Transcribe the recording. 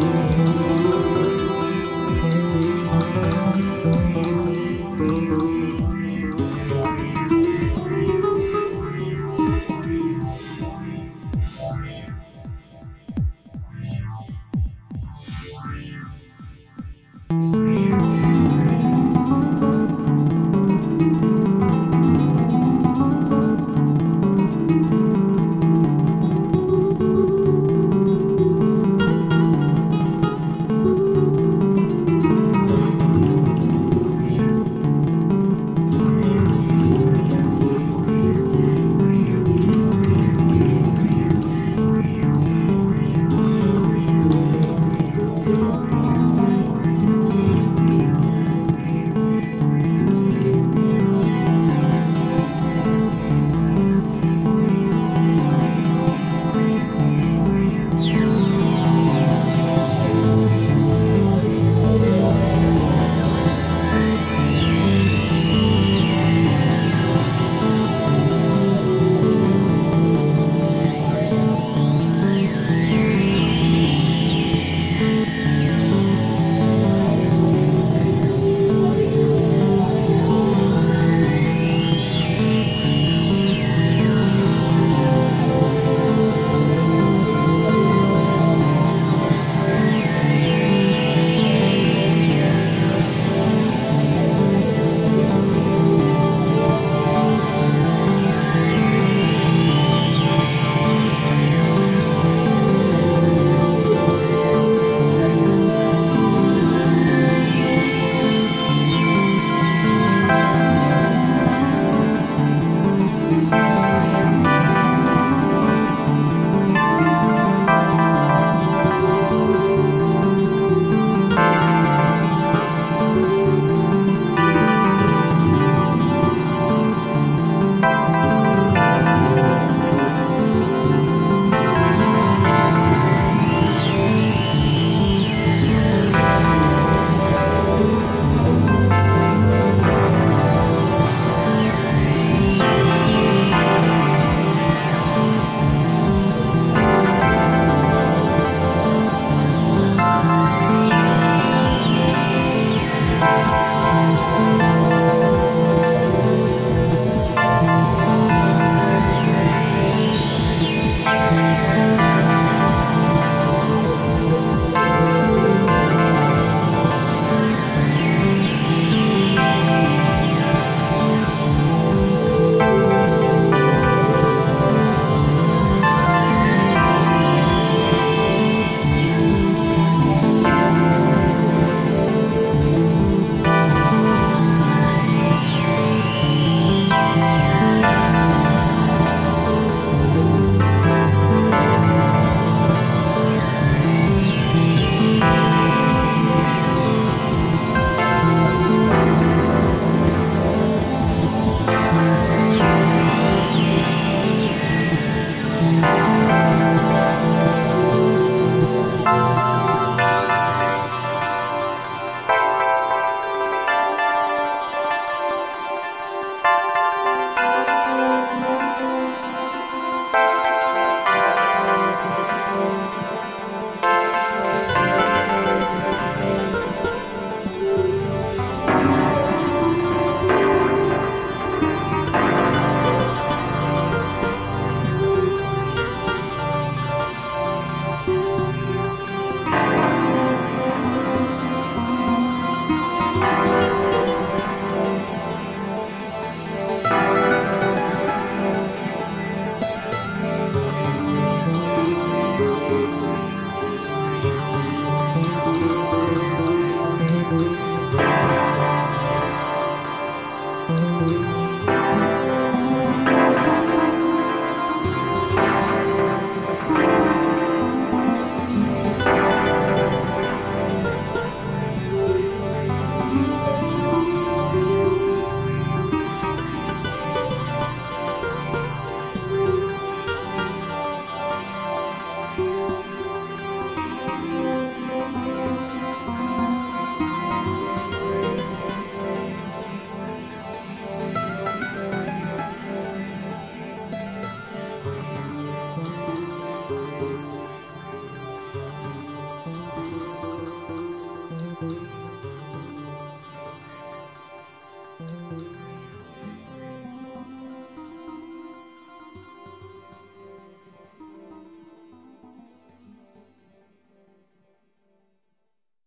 Lord.